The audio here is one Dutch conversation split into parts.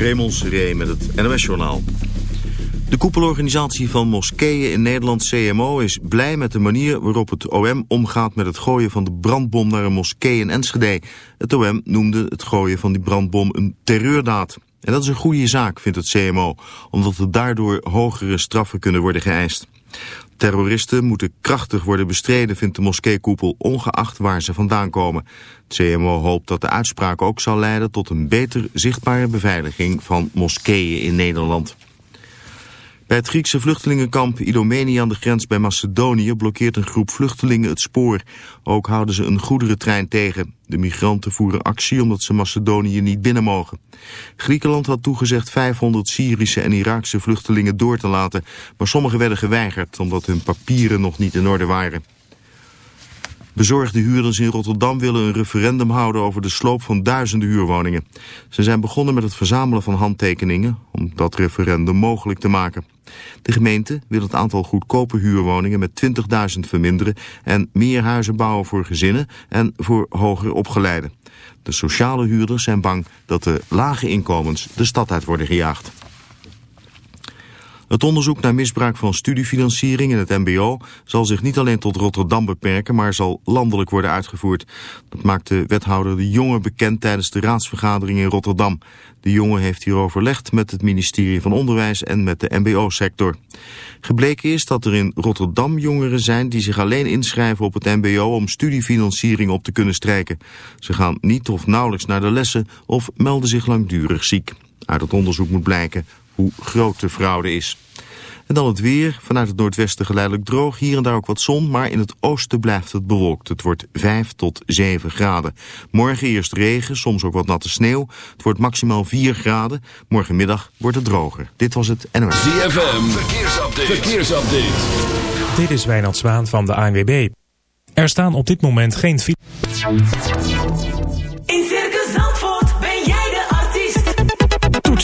Raymond Seré met het NOS-journaal. De koepelorganisatie van moskeeën in Nederland, CMO, is blij met de manier waarop het OM omgaat met het gooien van de brandbom naar een moskee in Enschede. Het OM noemde het gooien van die brandbom een terreurdaad. En dat is een goede zaak, vindt het CMO, omdat er daardoor hogere straffen kunnen worden geëist. Terroristen moeten krachtig worden bestreden, vindt de moskeekoepel, ongeacht waar ze vandaan komen. Het CMO hoopt dat de uitspraak ook zal leiden tot een beter zichtbare beveiliging van moskeeën in Nederland. Bij het Griekse vluchtelingenkamp Idomeni aan de grens bij Macedonië blokkeert een groep vluchtelingen het spoor. Ook houden ze een goederentrein tegen. De migranten voeren actie omdat ze Macedonië niet binnen mogen. Griekenland had toegezegd 500 Syrische en Iraakse vluchtelingen door te laten, maar sommigen werden geweigerd omdat hun papieren nog niet in orde waren. Bezorgde huurders in Rotterdam willen een referendum houden over de sloop van duizenden huurwoningen. Ze zijn begonnen met het verzamelen van handtekeningen om dat referendum mogelijk te maken. De gemeente wil het aantal goedkope huurwoningen met 20.000 verminderen en meer huizen bouwen voor gezinnen en voor hoger opgeleiden. De sociale huurders zijn bang dat de lage inkomens de stad uit worden gejaagd. Het onderzoek naar misbruik van studiefinanciering in het mbo zal zich niet alleen tot Rotterdam beperken, maar zal landelijk worden uitgevoerd. Dat maakte wethouder De Jonge bekend tijdens de raadsvergadering in Rotterdam. De Jonge heeft hier overlegd met het ministerie van Onderwijs en met de mbo-sector. Gebleken is dat er in Rotterdam jongeren zijn die zich alleen inschrijven op het mbo om studiefinanciering op te kunnen strijken. Ze gaan niet of nauwelijks naar de lessen of melden zich langdurig ziek. Uit het onderzoek moet blijken hoe groot de fraude is. En dan het weer. Vanuit het noordwesten geleidelijk droog. Hier en daar ook wat zon, maar in het oosten blijft het bewolkt. Het wordt 5 tot 7 graden. Morgen eerst regen, soms ook wat natte sneeuw. Het wordt maximaal 4 graden. Morgenmiddag wordt het droger. Dit was het NOS. ZFM, verkeersupdate. verkeersupdate. Dit is Wijnand Zwaan van de ANWB. Er staan op dit moment geen...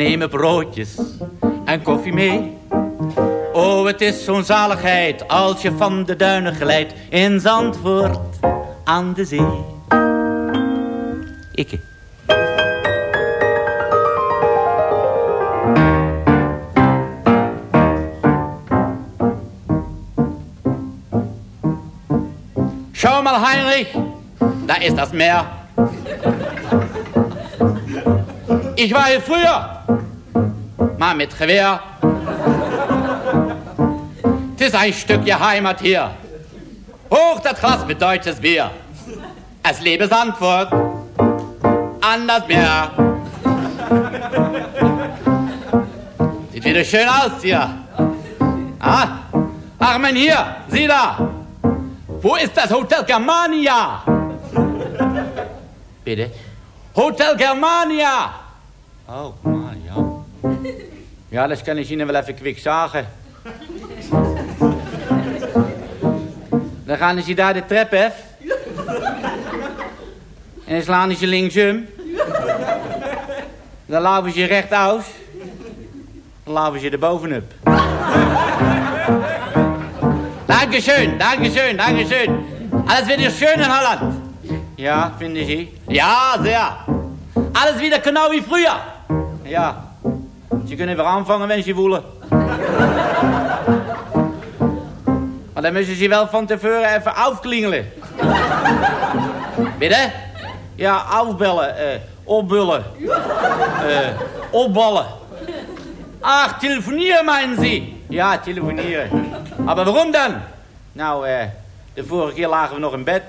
Nemen broodjes en koffie mee. Oh, het is zo'n zaligheid als je van de duinen glijdt in Zandvoort aan de zee. Ikke. Schau mal, Heinrich, da ist das Meer. Ich war hier früher, mal mit Gewehr. Ist ein Stückchen Heimat hier. Hoch das Glas mit deutsches Bier. Es lebe Sandfurt. Anders mehr. Sieht wieder schön aus hier. Ah, ach, mein hier, sieh da. Wo ist das Hotel Germania? Bitte? Hotel Germania. Oh, man, ja. Das kan ik Ihnen wel even kwik zeggen. Dan gaan ze daar de trap af. En dan slaan ze linksum. Dan laven ze rechtouts. Dan laven ze er bovenop. Dankeschön, dankeschön, dankeschön. Alles wieder schön in Holland. Ja, finden Sie? Ja, sehr. Alles wieder genau wie früher. Ja. Sie kunnen weer aanvangen, wenn Sie willen. Maar dan moeten ze wel van tevoren even afklingelen. Binnen? Ja, afbellen, eh, opbullen, eh, opballen. Ach, telefonieren meinen Sie? Ja, telefonieren. Maar waarom dan? Nou, eh, de vorige keer lagen we nog in bed.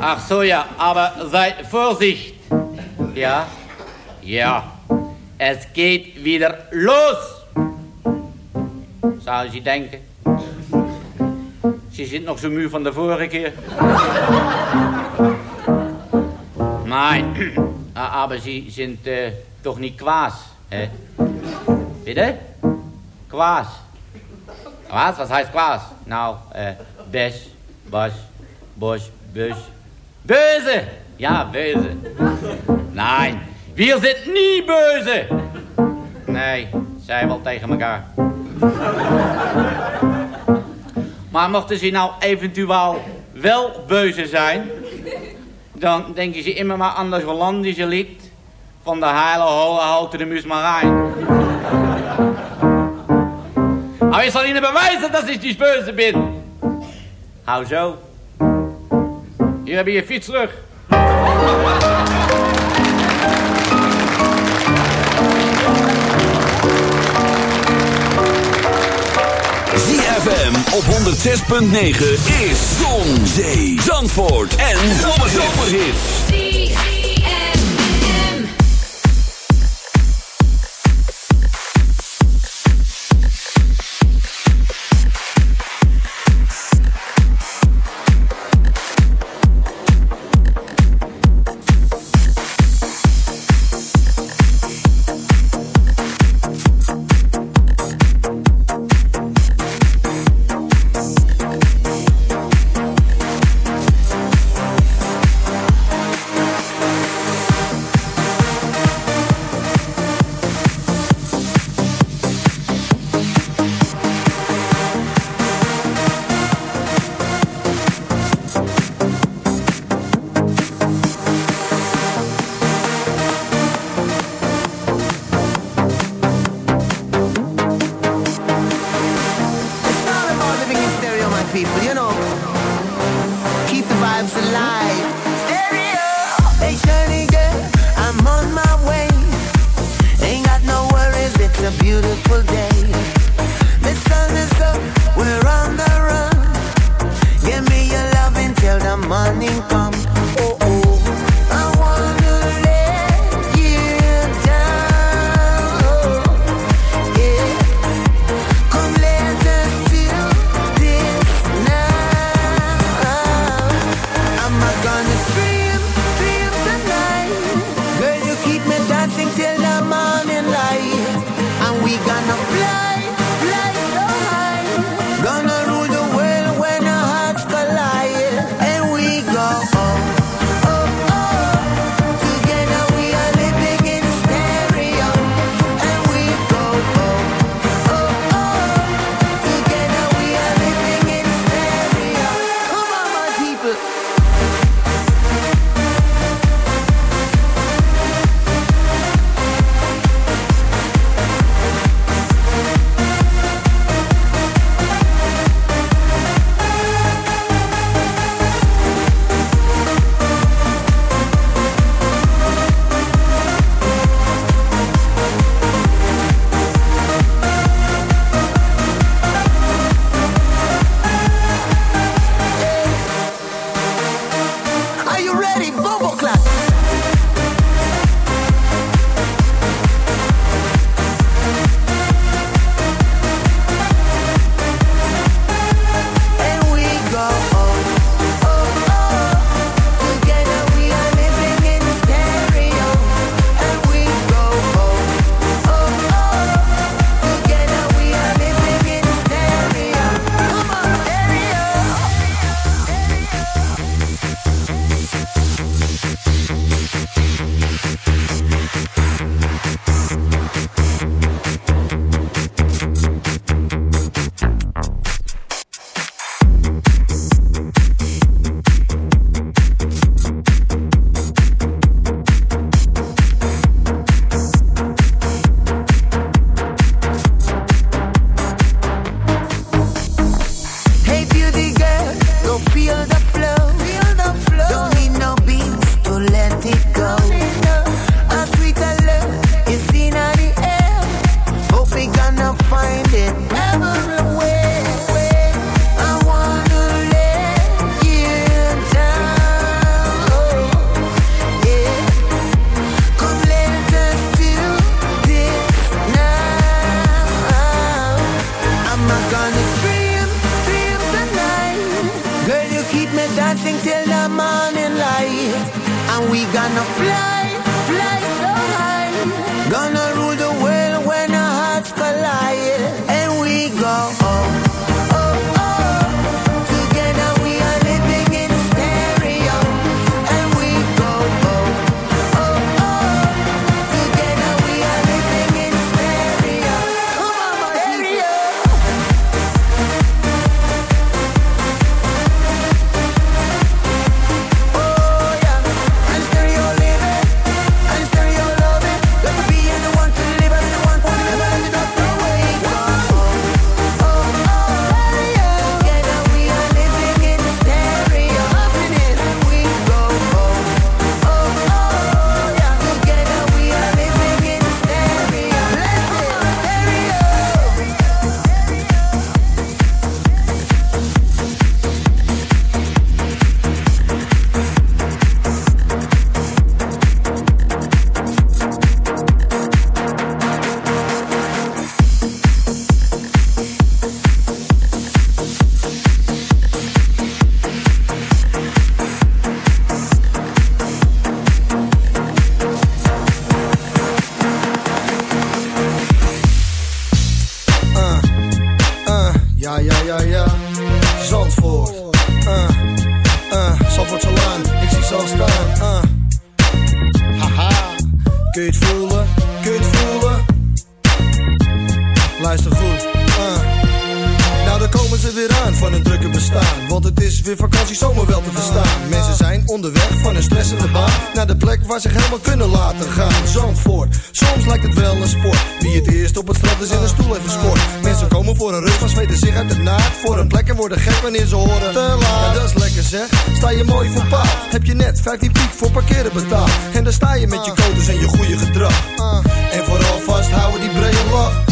Ach so, ja, aber seid Vorsicht. Ja? Ja. Es geht wieder los. Zou je denken? Ze zit nog zo muur van de vorige keer. Nein, Ah, aber sie sind äh, doch nicht Quas, hè? Bitte? Quas. Was? Was heißt Quas? Nou, äh, Bes, Bas, Bosch, Bös. Böse! Ja, böse. Nein, wir sind nie böse. Nee, zij wel tegen elkaar. Maar mochten ze nou eventueel wel beuze zijn... dan denken ze immer maar aan dat Hollandische lied... van de heile holle houten de Musmarijn. Maar ik zal Ihnen bewijzen dat ik niet böse ben. Hou zo. Hier heb je je fiets terug. ZFM op 106.9 is Zon, Zee, Zandvoort en Zomerhits. Zandvoort. Uh, uh, Zandvoortselaan. Ik zie ze staan. Uh. Haha. Kun je het voelen? Kun je het voelen? Luister goed. Uh. Nou, daar komen ze weer aan van hun drukke bestaan. Want het is weer vakantie zomer wel te verstaan. Baan. Naar de plek waar ze zich helemaal kunnen laten gaan. Zandvoort, soms lijkt het wel een sport. Wie het eerst op het strand is in een stoel heeft gescoord. Mensen komen voor een rust, maar zweten zich uit de naad. Voor een plek en worden gek wanneer ze horen. Te laat. Ja, dat is lekker zeg. Sta je mooi voor paal. Heb je net 15 piek voor parkeren betaald. En dan sta je met je codes en je goede gedrag. En vooral vasthouden die brede lach.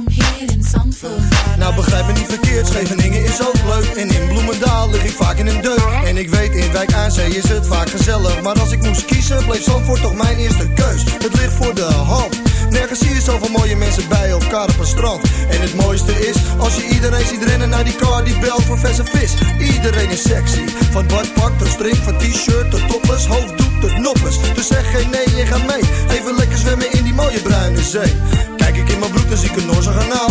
in Zandvoort. Nou, begrijp me niet verkeerd, Scheveningen is ook leuk. En in Bloemendaal lig ik vaak in een deuk. En ik weet, in Wijk aan Zee is het vaak gezellig. Maar als ik moest kiezen, bleef Zandvoort toch mijn eerste keus. Het ligt voor de hand. Nergens zie je zoveel mooie mensen bij elkaar op een strand. En het mooiste is, als je iedereen ziet rennen naar die car die belt voor verse vis. Iedereen is sexy. Van badpak tot string, van t-shirt tot topless, hoofddoek tot noppers. Dus zeg geen nee en ga mee. Even lekker zwemmen in die mooie bruine zee. Kijk ik in mijn broek, dan zie ik een Noorse kanaal.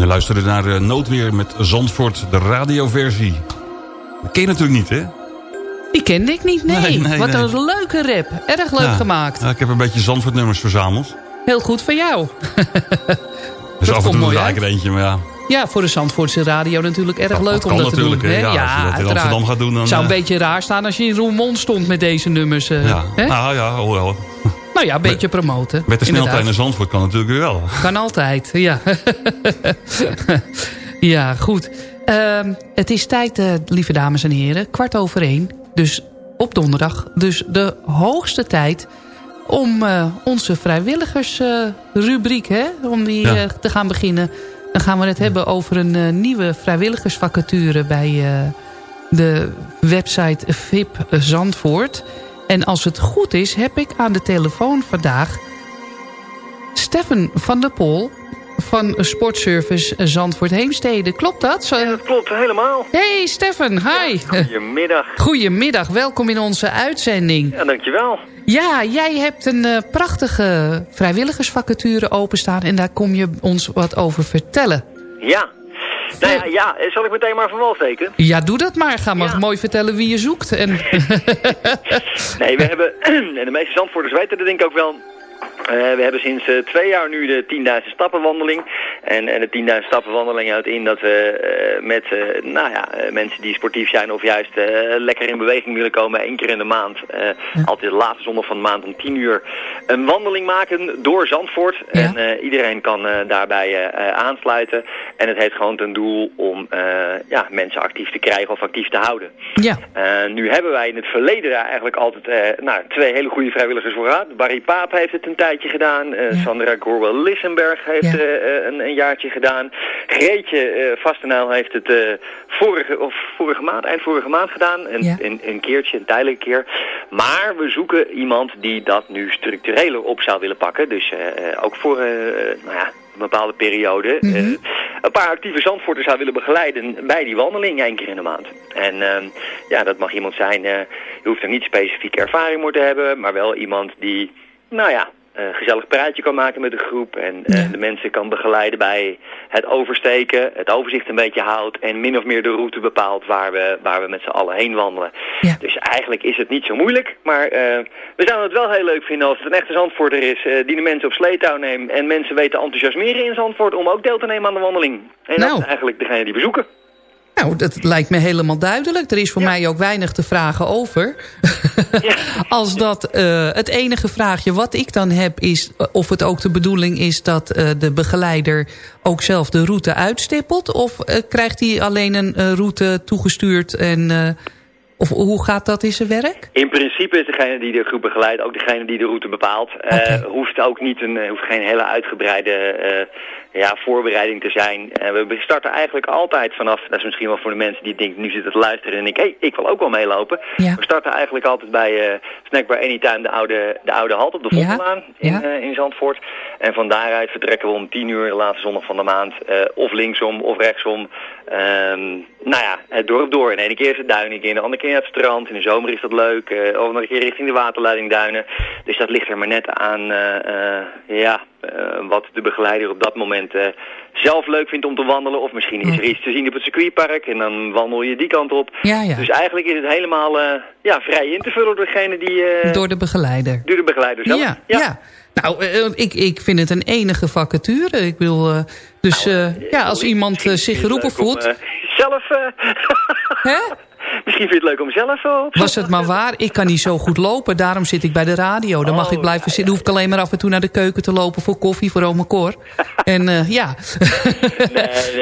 We luisteren naar eh, Noodweer met Zandvoort, de radioversie. Dat ken je natuurlijk niet, hè? Die kende ik niet, nee. Nee, nee, Wat nee. een leuke rap. Erg leuk Ja. gemaakt. Ja, ik heb een beetje Zandvoort nummers verzameld. Heel goed van jou. Dus af en toe ik er eentje, maar ja. Ja, voor de Zandvoortse radio natuurlijk erg leuk kan om dat te doen. natuurlijk, hè. Ja, als je dat in. Amsterdam gaat doen, dan, zou een eh, beetje raar staan als je in Roermond stond met deze nummers. eh, ja. hè? Nou ja. Nou ja, een beetje promoten. Met de sneltrein naar Zandvoort kan natuurlijk weer wel. Kan altijd, ja. ja, goed. Ehm, het is tijd, eh, lieve dames en heren, kwart over één. Dus op donderdag. Dus de hoogste tijd om eh, onze vrijwilligersrubriek, hè, om die Ja. eh, te gaan beginnen. Dan gaan we het hebben over een eh, nieuwe vrijwilligersvacature bij eh, de website VIP Zandvoort. En als het goed is, heb ik aan de telefoon vandaag Steffen van der Pol van Sportservice Zandvoort Heemstede. Klopt dat? Dat klopt, helemaal. Hey Steffen, hi. Goedemiddag. Goedemiddag, welkom in onze uitzending. Ja, dankjewel. Ja, jij hebt een eh, prachtige vrijwilligersvacature openstaan... en daar kom je ons wat over vertellen. Ja. Nou ja, ja, zal ik meteen maar van wal steken? Ja, doe dat maar. Ga maar mooi vertellen wie je zoekt. En... Nee, we hebben, en de meeste Zandvoorters weten dat denk ik ook wel... eh, we hebben sinds eh, twee jaar nu de 10.000 stappenwandeling. En, en de 10.000 stappenwandeling houdt in dat we eh, met nou ja, mensen die sportief zijn of juist lekker in beweging willen komen één keer in de maand. Altijd de laatste zondag van de maand om 10 uur een wandeling maken door Zandvoort. En iedereen kan daarbij aansluiten. En het heeft gewoon ten doel om ja, mensen actief te krijgen of actief te houden. Ja. Nu hebben wij in het verleden daar eigenlijk altijd nou, twee hele goede vrijwilligers voor gehad. Barry Paap heeft het een tijdje gedaan. Eh, Sandra Gorwell-Lissenberg heeft eh, eh, een, een jaartje gedaan. Greetje Vastenijl heeft het vorige, of vorige maand, eind vorige maand gedaan. Een, een, een keertje, een tijdelijke keer. Maar we zoeken iemand die dat nu structureler op zou willen pakken. Dus ook voor nou ja, een bepaalde periode. eh, een paar actieve zandvoorters zou willen begeleiden bij die wandeling één keer in de maand. En ehm, ja, dat mag iemand zijn, eh, je hoeft er niet specifiek ervaring voor te hebben, maar wel iemand die, nou ja, een gezellig praatje kan maken met de groep en eh, de mensen kan begeleiden bij het oversteken, het overzicht een beetje houdt en min of meer de route bepaalt waar we, waar we met z'n allen heen wandelen. Dus eigenlijk is het niet zo moeilijk, maar eh, we zouden het wel heel leuk vinden als het een echte Zandvoorter is eh, die de mensen op sleetouw neemt en mensen weten te enthousiasmeren in Zandvoort om ook deel te nemen aan de wandeling. En dat is eigenlijk degene die we zoeken. Nou, dat lijkt me helemaal duidelijk. Er is voor mij ook weinig te vragen over. Als dat eh, het enige vraagje wat ik dan heb is... eh, of het ook de bedoeling is dat eh, de begeleider ook zelf de route uitstippelt... of krijgt hij alleen een route toegestuurd en... of hoe gaat dat in zijn werk? In principe is degene die de groep begeleidt ook degene die de route bepaalt. Hoeft ook niet een, hoeft geen hele uitgebreide ja, voorbereiding te zijn. Eh, we starten eigenlijk altijd vanaf, dat is misschien wel voor de mensen die denken nu zitten te luisteren en ik, hey, ik wil ook wel meelopen. We starten eigenlijk altijd bij eh Snackbar Anytime, de oude, de oude halt op de Ja, Vondellaan in, eh, in Zandvoort. En van daaruit vertrekken we om 10 uur de laatste zondag van de maand. of linksom of rechtsom. Ehm, nou ja, het dorp door. En de ene keer is het een keer de andere keer het strand. In de zomer is dat leuk. of een keer richting de waterleiding duinen. Dus dat ligt er maar net aan ja, eh, wat de begeleider op dat moment eh, zelf leuk vindt om te wandelen. Of misschien is er iets te zien op het circuitpark en dan wandel je die kant op. Ja, ja. Dus eigenlijk is het helemaal eh, ja, vrij in te vullen door degene die... Door de begeleider. door de begeleider zelf. Ja, ja. Nou, ik, ik vind het een enige vacature. Ik wil, dus eh, ja, als iemand zich geroepen voelt... Zelf... eh, Misschien vind je het leuk om zelf op Was het maar waar, ik kan niet zo goed lopen. Daarom zit ik bij de radio. Dan mag ik blijven zitten. hoef ik alleen maar af en toe naar de keuken te lopen voor koffie, voor oma Cor. En eh, ja.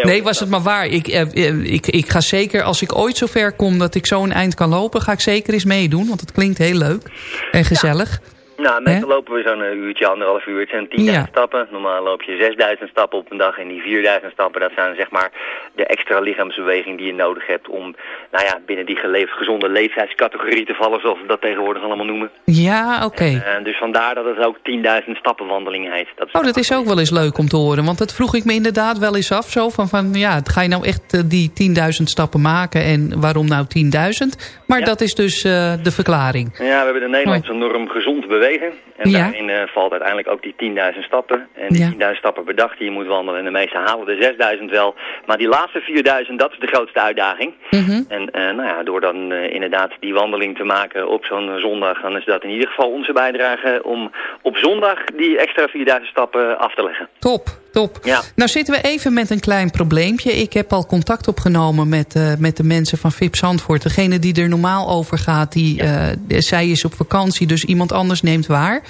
nee, was het maar waar. Ik, eh, eh, ik, ik ga zeker, als ik ooit zover kom dat ik zo'n eind kan lopen... ga ik zeker eens meedoen, want het klinkt heel leuk en gezellig. Nou, meestal lopen we zo'n eh, uurtje, anderhalf uur. Het zijn 10.000 Ja. stappen. Normaal loop je 6.000 stappen op een dag. En die 4.000 stappen, dat zijn zeg maar de extra lichaamsbeweging die je nodig hebt om, nou ja, binnen die geleefd gezonde leeftijdscategorie te vallen, zoals we dat tegenwoordig allemaal noemen. Ja, oké. Eh, dus vandaar dat het ook 10.000 stappenwandeling heet. Dat Oh, dat is ook wel eens leuk om te horen. Want dat vroeg ik me inderdaad wel eens af. Zo van, van ja, ga je nou echt eh, die 10.000 stappen maken? En waarom nou 10.000? Maar dat is dus eh, de verklaring. Ja, we hebben de Nederlandse norm gezond bewegen. En Ja. daarin eh, valt uiteindelijk ook die 10.000 stappen. En die Ja. 10.000 stappen per dag die je moet wandelen. En de meesten halen de 6.000 wel. Maar die laatste 4.000, dat is de grootste uitdaging. Mhm. En eh, nou ja, door dan eh, inderdaad die wandeling te maken op zo'n zondag... dan is dat in ieder geval onze bijdrage om op zondag die extra 4.000 stappen af te leggen. Top, top. Ja. Nou zitten we even met een klein probleempje. Ik heb al contact opgenomen met, met de mensen van VIP Zandvoort. Degene die er normaal over gaat, die, zij is op vakantie, dus iemand anders neemt waar.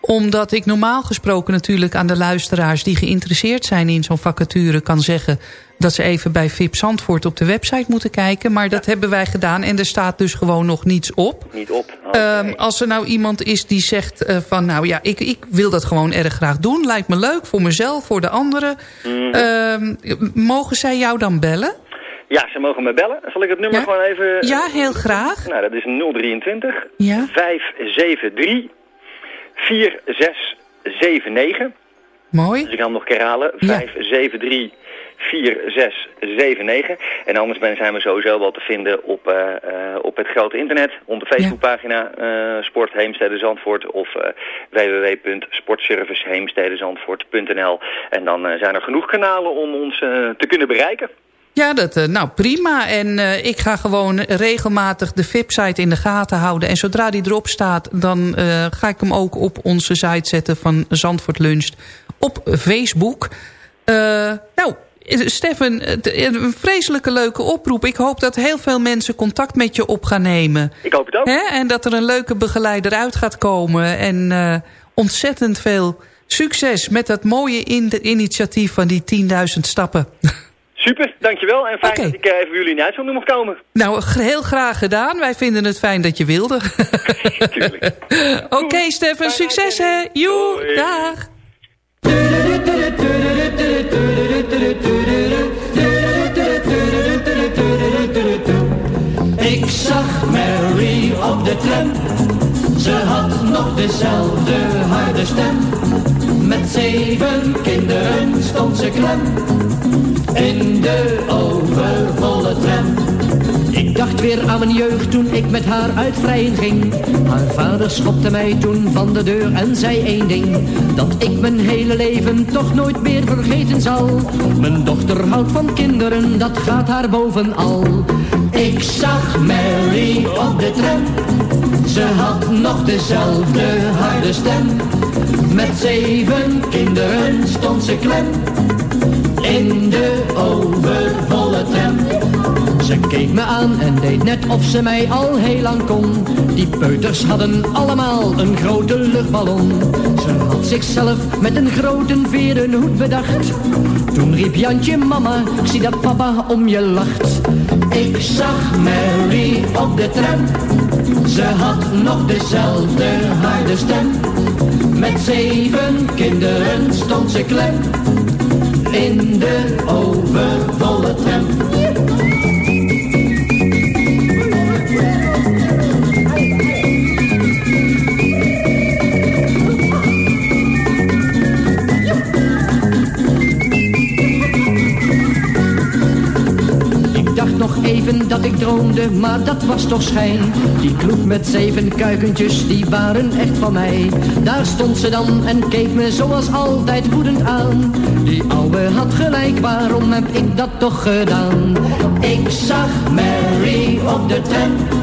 Omdat ik normaal gesproken natuurlijk aan de luisteraars... die geïnteresseerd zijn in zo'n vacature kan zeggen... dat ze even bij VIP Zandvoort op de website moeten kijken. Maar dat hebben wij gedaan en er staat dus gewoon nog niets op. Niet op. Ehm, als er nou iemand is die zegt eh, van... nou ja, ik, ik wil dat gewoon erg graag doen. Lijkt me leuk voor mezelf, voor de anderen. Mhm. Ehm, mogen zij jou dan bellen? Ja, ze mogen me bellen. Zal ik het nummer Ja? gewoon even... Ja, heel graag. Nou, dat is 023 Ja. 573 4679. Mooi. Dus ik kan hem nog een keer herhalen. 573 4679. En anders ben- zijn we sowieso wel te vinden op, eh, eh, op het grote internet. Onze Facebookpagina eh Sport Heemstede Zandvoort of eh www.sportserviceheemstedenzandvoort.nl. En dan zijn er genoeg kanalen om ons te kunnen bereiken. Ja, dat, eh, nou prima. En eh, ik ga gewoon regelmatig de VIP-site in de gaten houden. En zodra die erop staat, dan eh, ga ik hem ook op onze site zetten van Zandvoort Lunch op Facebook. Eh, nou, Stefan, een vreselijke leuke oproep. Ik hoop dat heel veel mensen contact met je op gaan nemen. Ik hoop het ook. Hè? En dat er een leuke begeleider uit gaat komen. En ontzettend veel succes met dat mooie in initiatief van die 10.000 stappen. Super, dankjewel. En fijn dat ik eh, even bij jullie in de uitzending mocht komen. Nou, heel graag gedaan. Wij vinden het fijn dat je wilde. Oké, Stefan, succes hè. Joe, dag. Ik zag Mary op de tram. Ze had nog dezelfde harde stem. Met zeven kinderen stond ze klem. In de overvolle tram. Ik dacht weer aan mijn jeugd toen ik met haar uit vrijen ging. Haar vader schopte mij toen van de deur en zei één ding. Dat ik mijn hele leven toch nooit meer vergeten zal. Mijn dochter houdt van kinderen, dat gaat haar bovenal. Ik zag Mary op de tram. Ze had nog dezelfde harde stem. Met zeven kinderen stond ze klem. In de overvolle tram. Ze keek me aan en deed net of ze mij al heel lang kon. Die peuters hadden allemaal een grote luchtballon. Ze had zichzelf met een grote veren hoed bedacht. Toen riep Jantje mama, ik zie dat papa om je lacht. Ik zag Mary op de tram. Ze had nog dezelfde harde stem. Met zeven kinderen stond ze klem. In de overvolle tram. Dat ik droomde, maar dat was toch schijn. Die kloek met zeven kuikentjes, die waren echt van mij. Daar stond ze dan en keek me zoals altijd woedend aan. Die ouwe had gelijk, waarom heb ik dat toch gedaan? Ik zag Mary op de tram.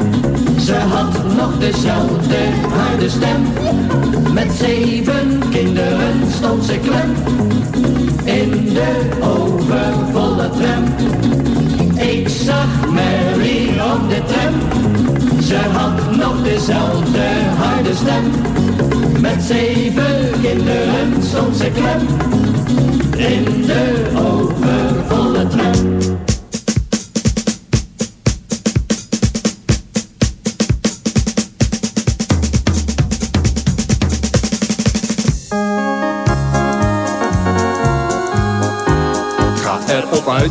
Ze had nog dezelfde harde stem. Met zeven kinderen stond ze klem. In de overvolle tram. Zag Mary op de tram. Ze had nog dezelfde harde stem. Met zeven kinderen stond ze klem. In de overvolle tram.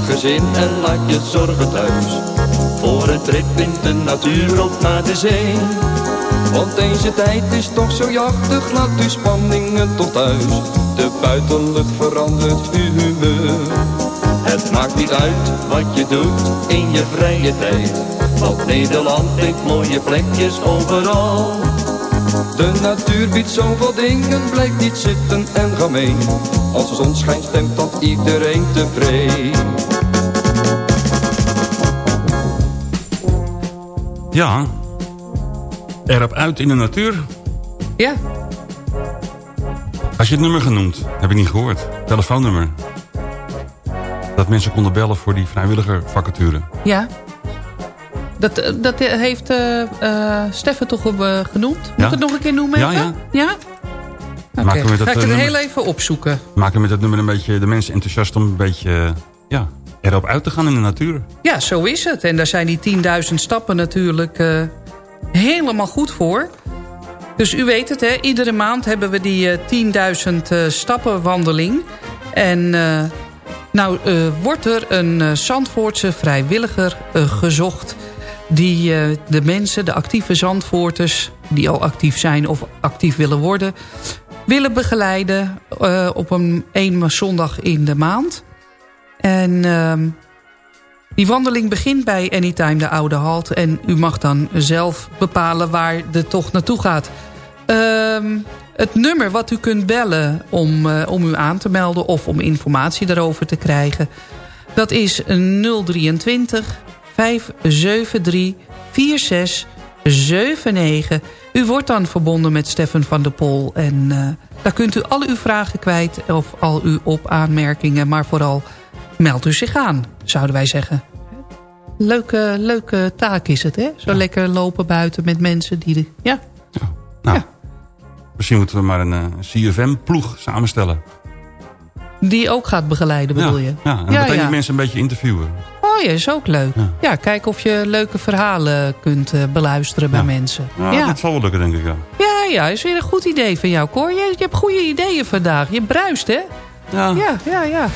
Gezin en laat je zorgen thuis. Voor een trip in de natuur of naar de zee. Want deze tijd is toch zo jachtig, laat uw spanningen tot thuis. De buitenlucht verandert uw humeur. Het maakt niet uit wat je doet in je vrije tijd. Want Nederland heeft mooie plekjes overal. De natuur biedt zoveel dingen, blijf niet zitten en ga mee. Als de zon stemt dat iedereen tevreden. Ja, erop uit in de natuur. Ja. Als je het nummer genoemd, heb ik niet gehoord. Telefoonnummer. Dat mensen konden bellen voor die vrijwilliger vacature. Ja. Dat, eh, dat heeft eh eh Steffen toch eh, genoemd? Moet Ja. ik het nog een keer noemen? Ja, even? ja. Ja? Oké, Maken we dat, ga ik het nummer- heel even opzoeken. Maken met dat nummer een beetje de mensen enthousiast om een beetje ja, erop uit te gaan in de natuur. Ja, zo is het. En daar zijn die 10.000 stappen natuurlijk eh, helemaal goed voor. Dus u weet het, hè? iedere maand hebben we die eh, 10.000 eh, stappen wandeling. En nou wordt er een Zandvoortse vrijwilliger gezocht... die de mensen, de actieve Zandvoorters... die al actief zijn of actief willen worden... willen begeleiden op een één zondag in de maand. En... ehm, die wandeling begint bij Anytime de Oude Halt. En u mag dan zelf bepalen waar de tocht naartoe gaat. Ehm, het nummer wat u kunt bellen om, eh, om u aan te melden... of om informatie daarover te krijgen... dat is 023 573 4679. U wordt dan verbonden met Stefan van der Pol. En eh, daar kunt u al uw vragen kwijt of al uw op aanmerkingen. Maar vooral meld u zich aan, zouden wij zeggen. Leuke, leuke taak is het, hè? Zo lekker lopen buiten met mensen die... De, ja, Nou, misschien moeten we maar een eh, CFM-ploeg samenstellen. die ook gaat begeleiden, bedoel ja, je? Ja, en meteen die mensen een beetje interviewen. Oh ja, is ook leuk. Ja, kijk of je leuke verhalen kunt eh, beluisteren bij mensen. Ja. dat zal wel lukken, denk ik, ja. ja, ja, is weer een goed idee van jou, Cor. Je, je hebt goede ideeën vandaag. Je bruist, hè? Ja. Ja, ja, ja.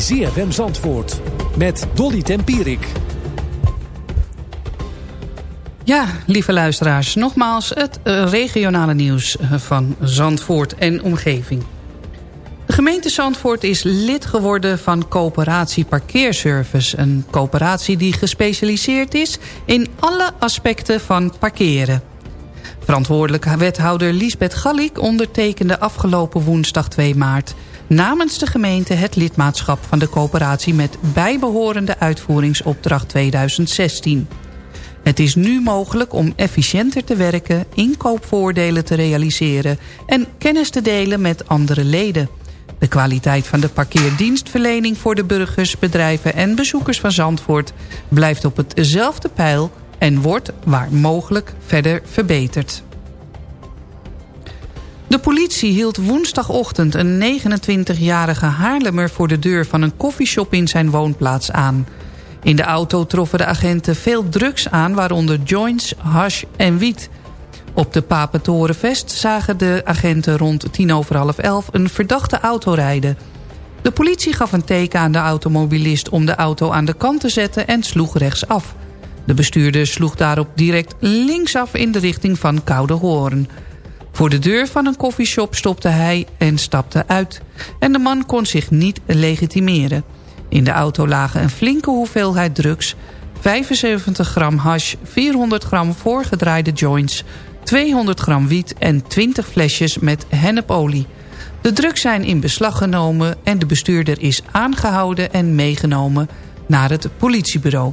ZFM Zandvoort met Dolly Tempierik. Ja, lieve luisteraars, nogmaals het uh, regionale nieuws eh, van Zandvoort en omgeving. De gemeente Zandvoort is lid geworden van Coöperatie Parkeerservice. Een coöperatie die gespecialiseerd is in alle aspecten van parkeren. Verantwoordelijke wethouder Liesbeth Gallik ondertekende afgelopen woensdag 2 maart... namens de gemeente het lidmaatschap van de coöperatie... met bijbehorende uitvoeringsopdracht 2016. Het is nu mogelijk om efficiënter te werken, inkoopvoordelen te realiseren... en kennis te delen met andere leden. De kwaliteit van de parkeerdienstverlening voor de burgers, bedrijven en bezoekers van Zandvoort... blijft op hetzelfde pijl en wordt, waar mogelijk, verder verbeterd. De politie hield woensdagochtend een 29-jarige Haarlemmer... voor de deur van een koffieshop in zijn woonplaats aan. In de auto troffen de agenten veel drugs aan... waaronder joints, hash en wiet. Op de Papentorenvest zagen de agenten rond tien over half elf... een verdachte auto rijden... De politie gaf een teken aan de automobilist om de auto aan de kant te zetten en sloeg rechtsaf. De bestuurder sloeg daarop direct linksaf in de richting van Koude Hoorn. Voor de deur van een koffieshop stopte hij en stapte uit. En de man kon zich niet legitimeren. In de auto lagen een flinke hoeveelheid drugs... 75 gram hash, 400 gram voorgedraaide joints... 200 gram wiet en 20 flesjes met hennepolie. De drugs zijn in beslag genomen en de bestuurder is aangehouden en meegenomen naar het politiebureau.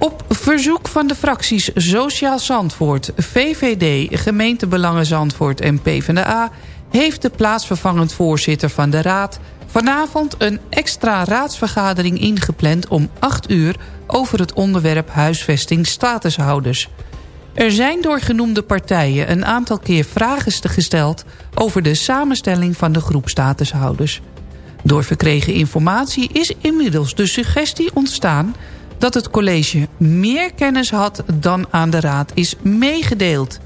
Op verzoek van de fracties Sociaal Zandvoort, VVD, Gemeentebelangen Zandvoort en PvdA... heeft de plaatsvervangend voorzitter van de Raad... vanavond een extra raadsvergadering ingepland om 8 uur... over het onderwerp huisvesting statushouders. Er zijn door genoemde partijen een aantal keer vragen gesteld... over de samenstelling van de groep statushouders. Door verkregen informatie is inmiddels de suggestie ontstaan dat het college meer kennis had dan aan de raad is meegedeeld.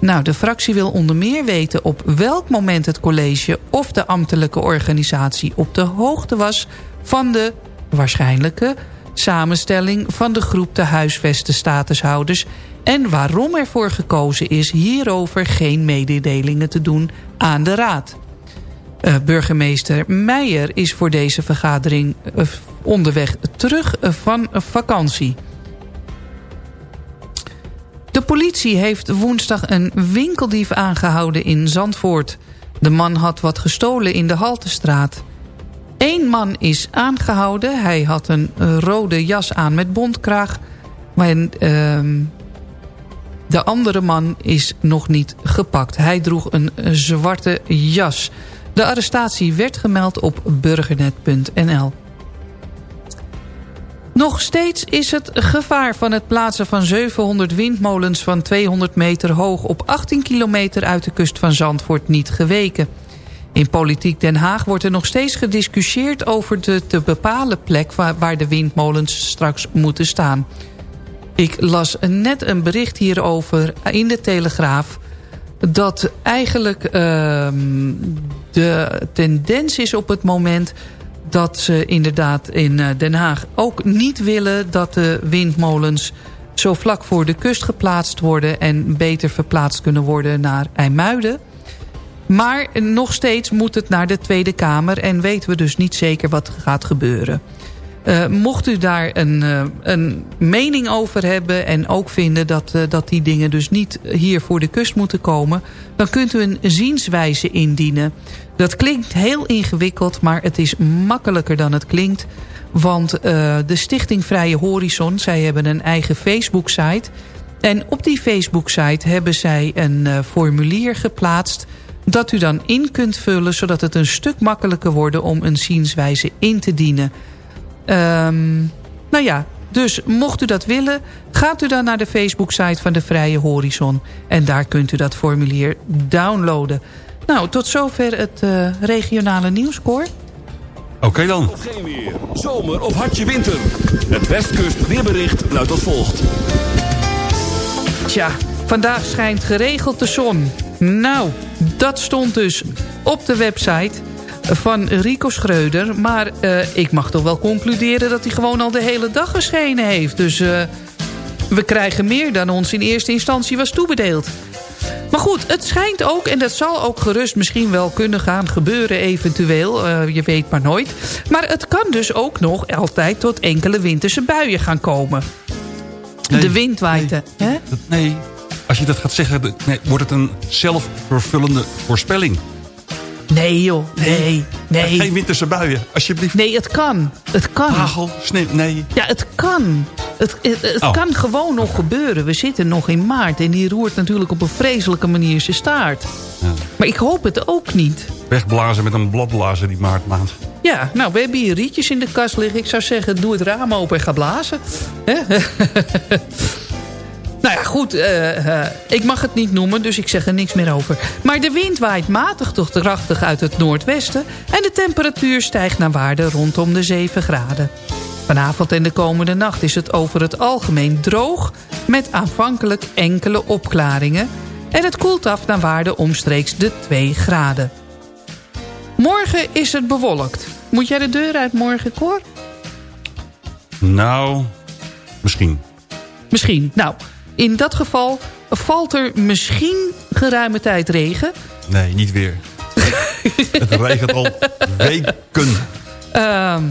Nou, de fractie wil onder meer weten op welk moment het college of de ambtelijke organisatie op de hoogte was van de waarschijnlijke samenstelling van de groep de huisvesten statushouders en waarom ervoor gekozen is hierover geen mededelingen te doen aan de raad. Uh, burgemeester Meijer is voor deze vergadering uh, onderweg terug van vakantie. De politie heeft woensdag een winkeldief aangehouden in Zandvoort. De man had wat gestolen in de Haltestraat. Eén man is aangehouden. Hij had een rode jas aan met bondkraag. Maar ehm, de andere man is nog niet gepakt. Hij droeg een zwarte jas. De arrestatie werd gemeld op burgernet.nl. Nog steeds is het gevaar van het plaatsen van 700 windmolens van 200 meter hoog... op 18 kilometer uit de kust van Zandvoort niet geweken. In Politiek Den Haag wordt er nog steeds gediscussieerd over de te bepalen plek... waar de windmolens straks moeten staan. Ik las net een bericht hierover in de Telegraaf dat eigenlijk uh, de tendens is op het moment dat ze inderdaad in eh, Den Haag ook niet willen dat de windmolens zo vlak voor de kust geplaatst worden en beter verplaatst kunnen worden naar IJmuiden. Maar nog steeds moet het naar de Tweede Kamer en weten we dus niet zeker wat gaat gebeuren. Uh, mocht u daar een, uh, een mening over hebben en ook vinden dat, dat die dingen dus niet hier voor de kust moeten komen... dan kunt u een zienswijze indienen. Dat klinkt heel ingewikkeld, maar het is makkelijker dan het klinkt. Want de Stichting Vrije Horizon, zij hebben een eigen Facebook-site... en op die Facebook-site hebben zij een formulier geplaatst dat u dan in kunt vullen... zodat het een stuk makkelijker wordt om een zienswijze in te dienen... Um, nou ja, dus mocht u dat willen, gaat u dan naar de Facebook-site van de Vrije Horizon. En daar kunt u dat formulier downloaden. Nou, tot zover het uh, regionale nieuws, Cor. Oké okay dan. Of geen weer, zomer of hartje winter. Het Westkust weerbericht luidt als volgt. Tja, vandaag schijnt geregeld de zon. Nou, dat stond dus op de website... van Rico Schreuder. Maar eh, ik mag toch wel concluderen dat hij gewoon al de hele dag geschenen heeft. Dus eh, we krijgen meer dan ons in eerste instantie was toebedeeld. Maar goed, het schijnt ook, en dat zal ook gerust misschien wel kunnen gaan gebeuren eventueel. eh, je weet maar nooit. Maar het kan dus ook nog altijd tot enkele winterse buien gaan komen. de wind waait. hè? Dat- nee, als je dat gaat zeggen, nee, wordt het een zelfvervullende voorspelling. Nee joh, nee, nee. Geen winterse buien, alsjeblieft. Nee, het kan. Het kan. Hagel, sneeuw, nee. Ja, het kan. Het, het, het Oh. kan gewoon nog gebeuren. We zitten nog in maart en die roert natuurlijk op een vreselijke manier zijn staart. Maar ik hoop het ook niet. Wegblazen met een bladblazer die maartmaand. Ja, nou, we hebben hier rietjes in de kast liggen. Ik zou zeggen, doe het raam open en ga blazen. Hè? nou ja, goed. eh, eh, ik mag het niet noemen, dus ik zeg er niks meer over. Maar de wind waait matig tot krachtig uit het noordwesten... en de temperatuur stijgt naar waarde rondom de 7 graden. Vanavond en de komende nacht is het over het algemeen droog... met aanvankelijk enkele opklaringen... en het koelt af naar waarde omstreeks de 2 graden. Morgen is het bewolkt. Moet jij de deur uit morgen, Cor? Nou, misschien. Misschien. Nou, in dat geval valt er misschien geruime tijd regen. Nee, niet weer. het regent al weken. Ehm,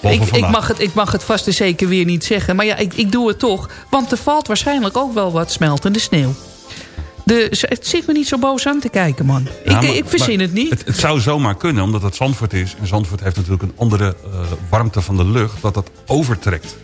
ik, mag het, ik mag het vast en zeker weer niet zeggen. Maar ja, ik, ik doe het toch. Want er valt waarschijnlijk ook wel wat smeltende sneeuw. De, het zit me niet zo boos aan te kijken, man. Ja, ik, maar- ik verzin maar het niet. Het, het zou zomaar kunnen, omdat het Zandvoort is. En Zandvoort heeft natuurlijk een andere eh, warmte van de lucht... dat dat overtrekt.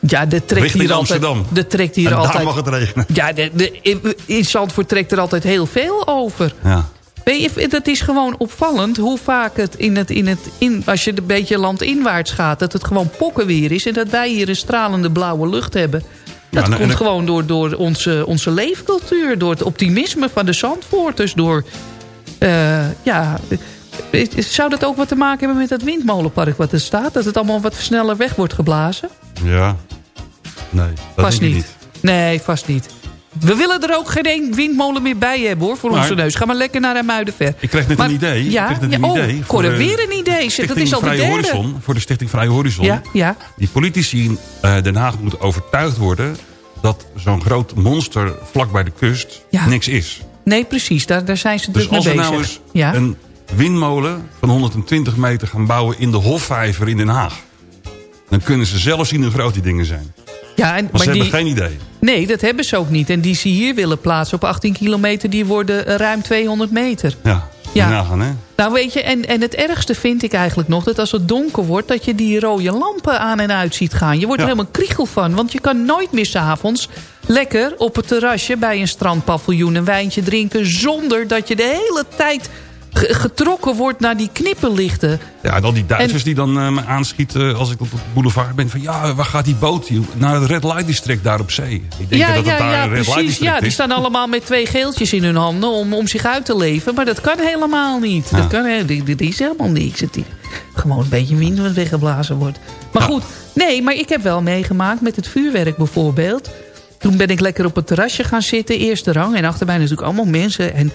Ja, de trekt Richting hier altijd. De trekt hier en altijd. daar mag het regenen. Ja, de, de, in- Zandvoort trekt er altijd heel veel over. Ja. Weet je, dat is gewoon opvallend hoe vaak het in het, in het in, als je een beetje landinwaarts gaat, dat het gewoon pokkenweer is. En dat wij hier een stralende blauwe lucht hebben. Dat Ja, komt gewoon door, door onze, onze leefcultuur, door het optimisme van de Zandvoorters. Door, eh, ja, zou dat ook wat te maken hebben met dat windmolenpark wat er staat? Dat het allemaal wat sneller weg wordt geblazen? Ja. Nee, dat Vast niet. Nee, vast niet. We willen er ook geen windmolen meer bij hebben hoor, voor Maar- onze neus. Ga maar lekker naar Muidenver. Ik kreeg net Maar- een idee. Ik kreeg net ja, een oh, idee voor hoor de weer een idee. zeg. Dat is al de derde. Horizon, voor de Stichting Vrije Horizon. Ja, ja. Die politici in eh, Den Haag moeten overtuigd worden... dat zo'n groot monster vlak bij de kust niks is. Nee, precies. Daar, daar zijn ze Dus druk als mee we bezig. nou eens een windmolen van 120 meter gaan bouwen... in de Hofvijver in Den Haag... dan kunnen ze zelf zien hoe groot die dingen zijn. ja, en, Maar, ze die, hebben geen idee. Nee, dat hebben ze ook niet. En die ze hier willen plaatsen op 18 kilometer... die worden eh, ruim 200 meter. Ja, Ja. nagaan hè. Nou weet je, en, en het ergste vind ik eigenlijk nog... dat als het donker wordt, dat je die rode lampen aan en uit ziet gaan. Je wordt er helemaal kriegel van. Want je kan nooit meer s'avonds lekker op het terrasje... bij een strandpaviljoen een wijntje drinken... zonder dat je de hele tijd getrokken wordt naar die knipperlichten. Ja, en al die Duitsers die dan eh, me aanschieten als ik op de boulevard ben... van ja, waar gaat die boot? Naar het Red Light District daar op zee. Ik denk Ja, dat het ja, daar ja, een Red Light precies. District Ja, die staan allemaal met twee geeltjes in hun handen om, om zich uit te leven. Maar dat kan helemaal niet. Ja. Dat kan, dit is helemaal niks. Het gewoon een beetje wind wat weggeblazen wordt. Maar goed, nee, maar ik heb wel meegemaakt met het vuurwerk bijvoorbeeld. Toen ben ik lekker op het terrasje gaan zitten, eerste rang. En achter mij natuurlijk allemaal mensen. En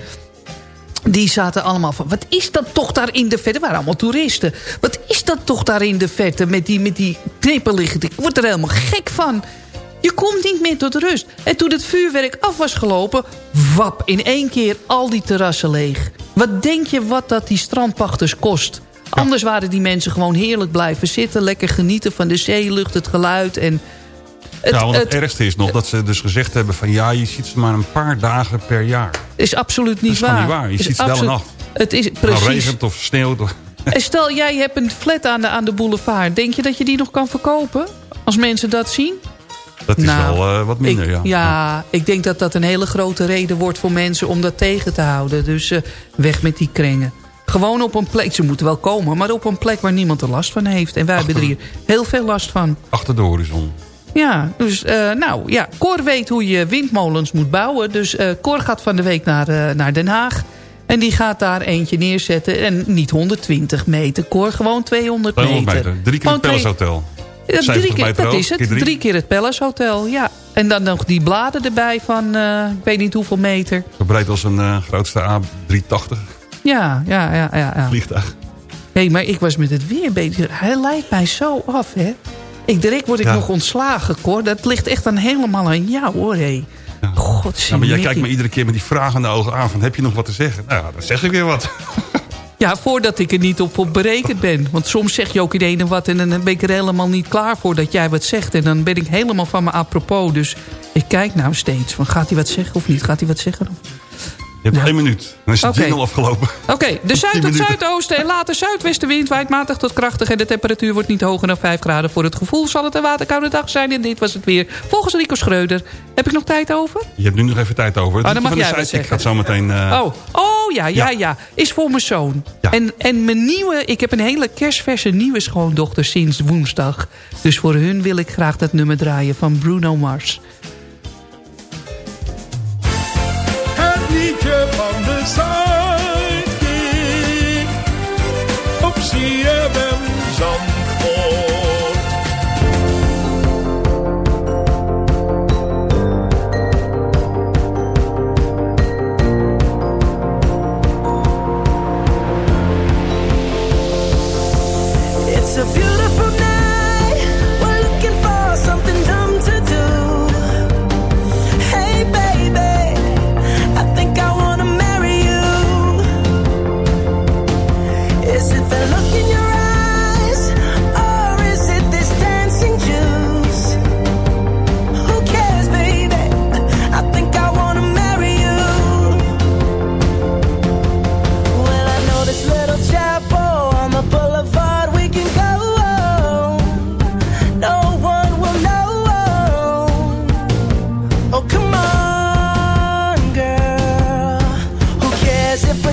die zaten allemaal van, wat is dat toch daar in de verte? Het waren allemaal toeristen. Wat is dat toch daar in de verte met die, met die knipperlichten? Ik word er helemaal gek van. Je komt niet meer tot rust. En toen het vuurwerk af was gelopen... wap, in één keer al die terrassen leeg. Wat denk je wat dat die strandpachters kost? Anders waren die mensen gewoon heerlijk blijven zitten... lekker genieten van de zeelucht, het geluid en... Het, ja, want het, het ergste is nog dat ze dus gezegd hebben van... ja, je ziet ze maar een paar dagen per jaar. is absoluut niet Dat is waar. niet waar. Je Is ziet ze wel een nacht. Het is Nou, precies. regent of sneeuwt. En stel, jij hebt een flat aan de, aan de boulevard. Denk je dat je die nog kan verkopen? Als mensen dat zien? Dat is Nou, wel eh, wat minder, ik, ja. ja, ik denk dat dat een hele grote reden wordt voor mensen om dat tegen te houden. Dus eh, weg met die krengen. Gewoon op een plek, ze moeten wel komen, maar op een plek waar niemand er last van heeft. En wij hebben er hier heel veel last van. Achter de horizon. Ja, dus eh, nou ja, Cor weet hoe je windmolens moet bouwen. Dus eh Cor gaat van de week naar, eh, naar Den Haag. En die gaat daar eentje neerzetten. En niet 120 meter, Cor, gewoon 200 meter. 200 meter. Drie keer Gewoon het Palace Hotel. Ja, 70 drie keer, meter dat is het. keer Drie. drie. keer het Palace Hotel, ja. En dan nog die bladen erbij van, ik weet niet hoeveel meter. Zo breed als een grootste A380. Ja, ja, ja, ja. ja. Vliegtuig. Hé, maar ik was met het weer bezig. Hij leidt mij zo af, hè. Ik, direct word ik Ja. nog ontslagen, Cor. Dat ligt echt dan helemaal aan jou, hoor, hé. God, Ja, maar jij kijkt me iedere keer met die vragende ogen aan van heb je nog wat te zeggen? Nou ja, dan zeg ik weer wat. Ja, voordat ik er niet op, op berekend ben. Want soms zeg je ook in de ene wat... en dan ben ik er helemaal niet klaar voor dat jij wat zegt. En dan ben ik helemaal van me apropos. Dus ik kijk nou steeds van gaat hij wat zeggen of niet? Gaat hij wat zeggen? of- Je hebt één minuut. Dan is het Oké. jingle afgelopen. Oké, de zuid- tot zuidoosten en later zuidwestenwind waait matig tot krachtig... en de temperatuur wordt niet hoger dan 5 graden. Voor het gevoel zal het een waterkoude dag zijn. En dit was het weer. Volgens Rico Schreuder. Heb ik nog tijd over? Je hebt nu nog even tijd over. Ah, dan mag van de sidekick gaat zo meteen... Oh, oh ja, ja, Ja. ja. Is voor mijn zoon. En, en mijn nieuwe, ik heb een hele kerstverse nieuwe schoondochter sinds woensdag. Dus voor hun wil ik graag dat nummer draaien van Bruno Mars. Liedje van de Zuidkiek op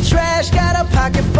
trash? Got a pocket full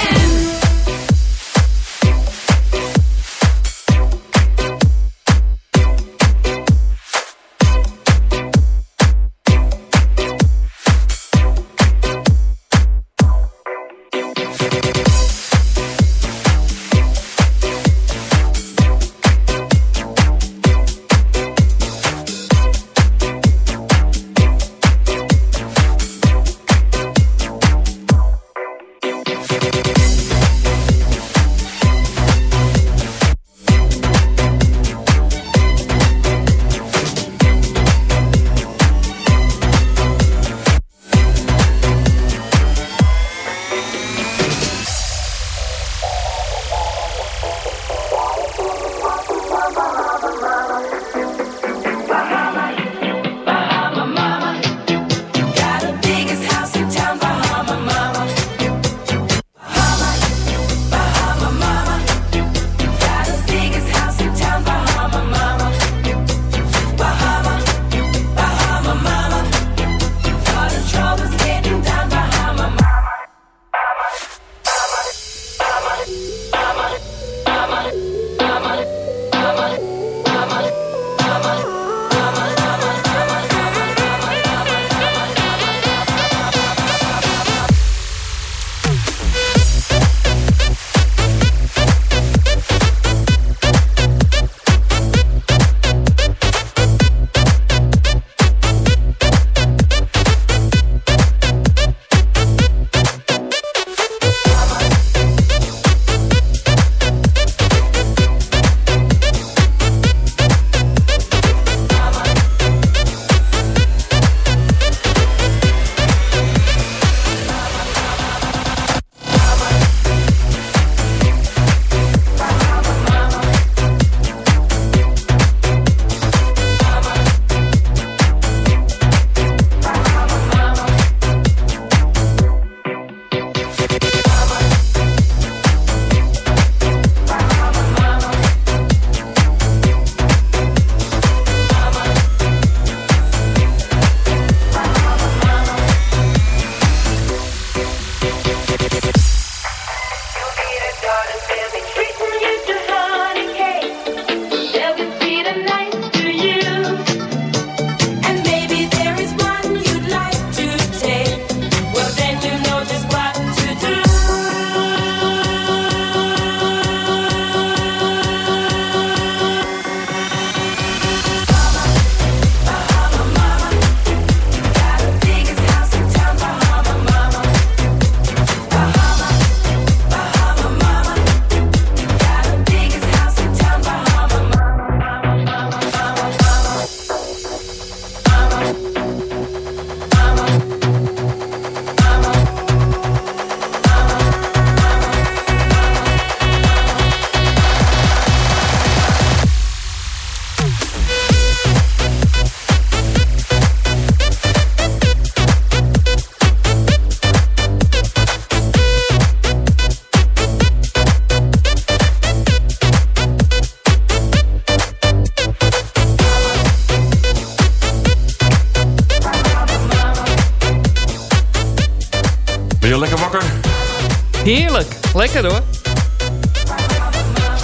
Heerlijk. Lekker hoor.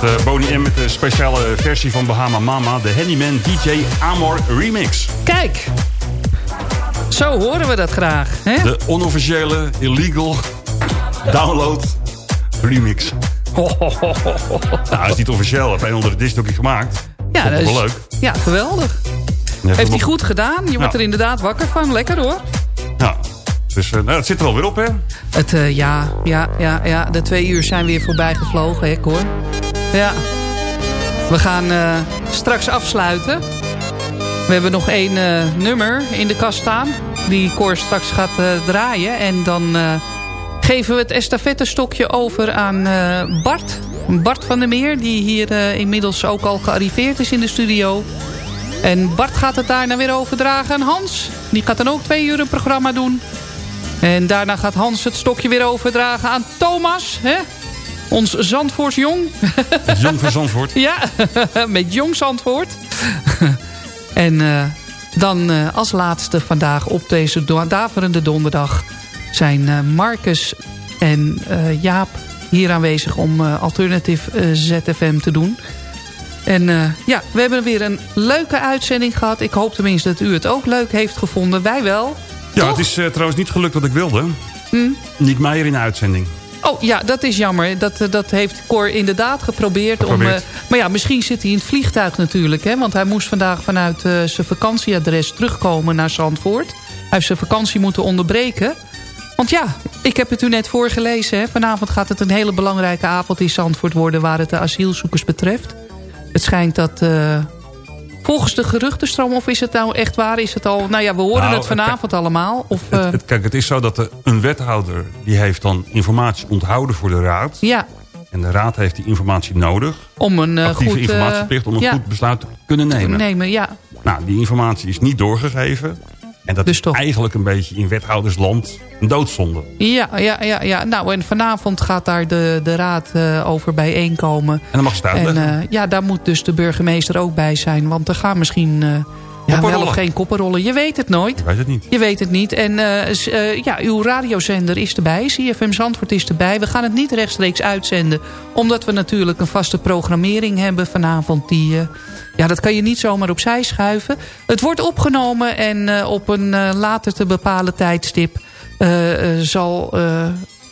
De Boney M met de speciale versie van Bahama Mama. De Handyman DJ Amor Remix. Kijk. Zo horen we dat graag. Hè? De onofficiële, illegal download remix. Nou, hij is niet officieel. Heb een onder de disc ook gemaakt. Ja, dat wel is- leuk. Ja, geweldig. Heeft hij nog- goed gedaan. Je wordt Ja. er inderdaad wakker van. Lekker hoor. Dus eh, nou, het zit er alweer op, hè? Het, eh, ja, ja, ja, ja, de twee uur zijn weer voorbij gevlogen, hè, hoor. Ja. We gaan eh, straks afsluiten. We hebben nog één nummer in de kast staan. Die Cor straks gaat draaien. En dan geven we het estafettestokje over aan Bart. Bart van der Meer, die hier inmiddels ook al gearriveerd is in de studio. En Bart gaat het daarna weer overdragen aan Hans. Die gaat dan ook twee uur een programma doen. En daarna gaat Hans het stokje weer overdragen aan Thomas. Hè? Ons Zandvoorts jong. Jong van Zandvoort. ja, met jong Zandvoort. En eh, dan eh, als laatste vandaag op deze daverende donderdag... zijn eh, Marcus en Jaap hier aanwezig om Alternative eh, ZFM te doen. En ja, we hebben weer een leuke uitzending gehad. Ik hoop tenminste dat u het ook leuk heeft gevonden. Wij wel. Ja, het is eh, trouwens niet gelukt wat ik wilde. Hm? Niet Meijer in de uitzending. Oh ja, dat is jammer. Dat, eh, dat heeft Cor inderdaad geprobeerd. Om, eh, maar ja, misschien zit hij in het vliegtuig natuurlijk. Hè, want hij moest vandaag vanuit zijn vakantieadres terugkomen naar Zandvoort. Hij heeft zijn vakantie moeten onderbreken. Want ja, ik heb het u net voorgelezen. Hè. Vanavond gaat het een hele belangrijke avond in Zandvoort worden... waar het de asielzoekers betreft. Het schijnt dat... volgens de geruchtenstroom, of is het nou echt waar? Is het al, nou ja, we horen Nou, het vanavond allemaal. Of, eh, Het, kijk, het is zo dat een wethouder... die heeft dan informatie onthouden voor de raad. ja, En de raad heeft die informatie nodig. om een Actieve goed... eh, informatieplicht om een ja, goed besluit te kunnen nemen. nemen. Ja, Nou, die informatie is niet doorgegeven. En dat Dus is eigenlijk een beetje in wethoudersland een doodzonde. Ja, ja, ja, ja. Nou, en vanavond gaat daar de, de raad eh, over bijeenkomen. En dan mag ze. En, ja, daar moet dus de burgemeester ook bij zijn. Want er gaan misschien eh, ja, wel of geen koppenrollen. Je weet het nooit. Ik weet het niet. Je weet het niet. En eh, eh, ja, uw radiozender is erbij. CFM Zandvoort is erbij. We gaan het niet rechtstreeks uitzenden. Omdat we natuurlijk een vaste programmering hebben vanavond. Die, eh, ja, dat kan je niet zomaar opzij schuiven. Het wordt opgenomen en eh, op een eh, later te bepalen tijdstip... eh, zal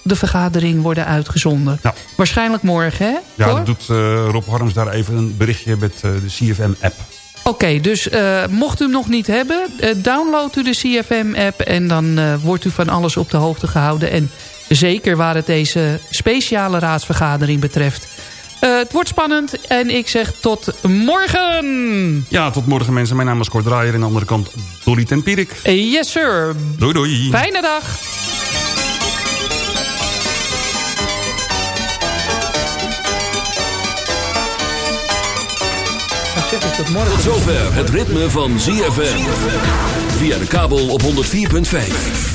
de vergadering worden uitgezonden. Waarschijnlijk morgen, hè? Ja, Cor? dan doet Rob Harms daar even een berichtje met de CFM-app. Oké, dus mocht u hem nog niet hebben, download u de CFM-app... en dan wordt u van alles op de hoogte gehouden. En zeker waar het deze speciale raadsvergadering betreft. Eh, het wordt spannend en ik zeg tot morgen! Ja, tot morgen mensen. Mijn naam is Cor Draaier. En aan de andere kant Dolly Tempierik. Eh, Yes, sir. Doei doei. Fijne dag. Tot zover het ritme van ZFM. Via de kabel op 104.5.